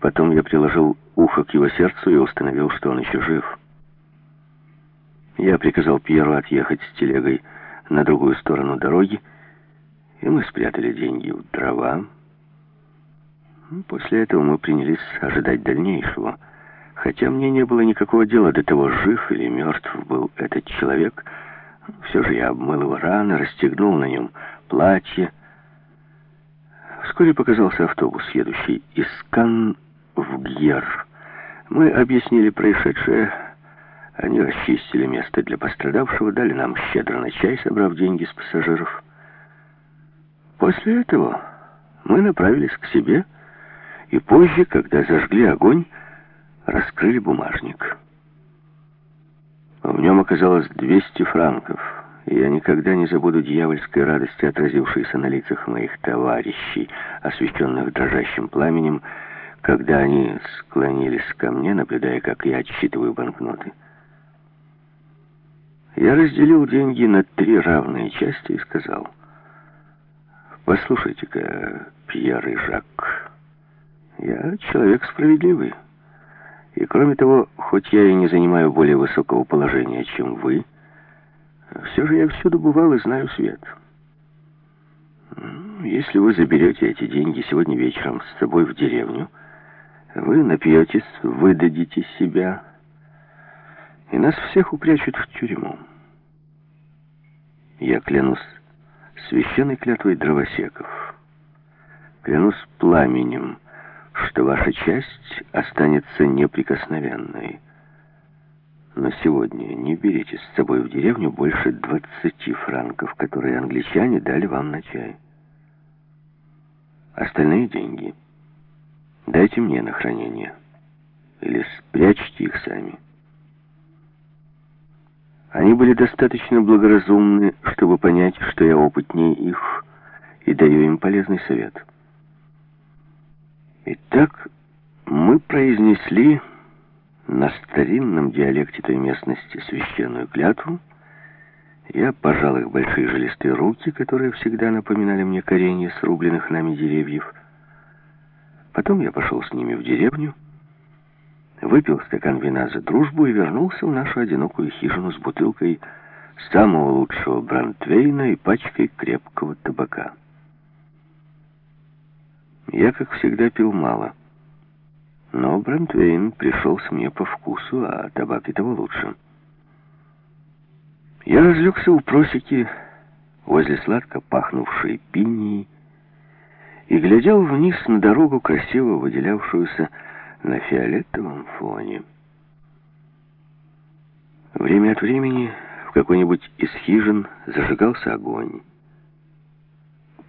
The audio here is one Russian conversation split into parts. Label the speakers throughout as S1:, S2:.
S1: Потом я приложил ухо к его сердцу и установил, что он еще жив. Я приказал Пьеру отъехать с телегой на другую сторону дороги, и мы спрятали деньги в дрова. После этого мы принялись ожидать дальнейшего. Хотя мне не было никакого дела до того, жив или мертв был этот человек, все же я обмыл его раны, расстегнул на нем платье. Вскоре показался автобус, едущий из Кан в Гьер. Мы объяснили происшедшее. Они расчистили место для пострадавшего, дали нам щедро на чай, собрав деньги с пассажиров. После этого мы направились к себе, и позже, когда зажгли огонь, раскрыли бумажник. В нем оказалось 200 франков, я никогда не забуду дьявольской радости, отразившейся на лицах моих товарищей, освещенных дрожащим пламенем, когда они склонились ко мне, наблюдая, как я отсчитываю банкноты. Я разделил деньги на три равные части и сказал, «Послушайте-ка, Пьер и Жак, я человек справедливый, и кроме того, хоть я и не занимаю более высокого положения, чем вы, все же я всюду бывал и знаю свет». Если вы заберете эти деньги сегодня вечером с собой в деревню, вы напьетесь, выдадите себя, и нас всех упрячут в тюрьму. Я клянусь священной клятвой дровосеков, клянусь пламенем, что ваша часть останется неприкосновенной. Но сегодня не берите с собой в деревню больше двадцати франков, которые англичане дали вам на чай. Остальные деньги — Дайте мне на хранение. Или спрячьте их сами. Они были достаточно благоразумны, чтобы понять, что я опытнее их, и даю им полезный совет. Итак, мы произнесли на старинном диалекте той местности священную клятву. Я пожал их большие жилистые руки, которые всегда напоминали мне коренья срубленных нами деревьев, Потом я пошел с ними в деревню, выпил стакан вина за дружбу и вернулся в нашу одинокую хижину с бутылкой самого лучшего брандвейна и пачкой крепкого табака. Я, как всегда, пил мало. Но брандвейн пришелся мне по вкусу, а табак и того лучше. Я разлегся у просеки возле сладко пахнувшей пинии, и глядел вниз на дорогу, красиво выделявшуюся на фиолетовом фоне. Время от времени в какой-нибудь из хижин зажигался огонь.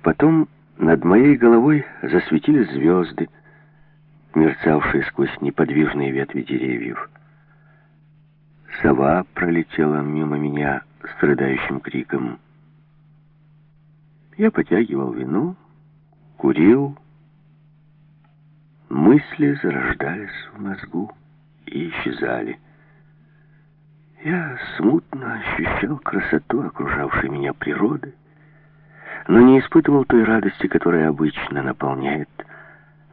S1: Потом над моей головой засветились звезды, мерцавшие сквозь неподвижные ветви деревьев. Сова пролетела мимо меня с рыдающим криком. Я потягивал вино, курил. Мысли зарождались в мозгу и исчезали. Я смутно ощущал красоту окружавшей меня природы, но не испытывал той радости, которая обычно наполняет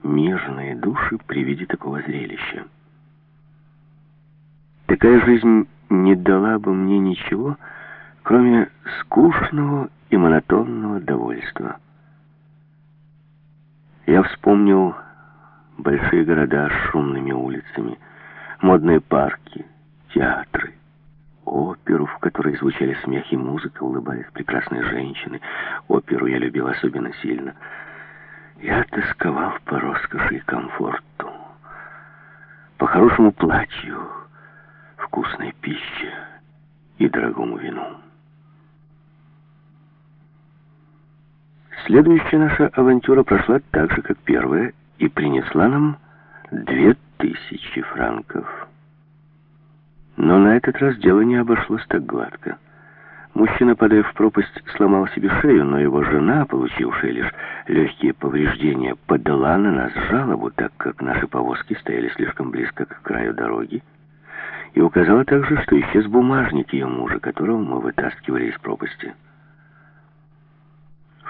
S1: мирные души при виде такого зрелища. Такая жизнь не дала бы мне ничего, кроме скучного и монотонного довольства. Я вспомнил большие города с шумными улицами, модные парки, театры, оперу, в которой звучали смех и музыка, улыбались прекрасные женщины. Оперу я любил особенно сильно. Я тосковал по роскоши и комфорту, по хорошему платью, вкусной пище и дорогому вину. Следующая наша авантюра прошла так же, как первая, и принесла нам две тысячи франков. Но на этот раз дело не обошлось так гладко. Мужчина, падая в пропасть, сломал себе шею, но его жена, получившая лишь легкие повреждения, подала на нас жалобу, так как наши повозки стояли слишком близко к краю дороги, и указала также, что исчез бумажник ее мужа, которого мы вытаскивали из пропасти.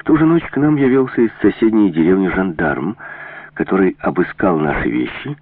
S1: В ту же ночь к нам явился из соседней деревни жандарм, который обыскал наши вещи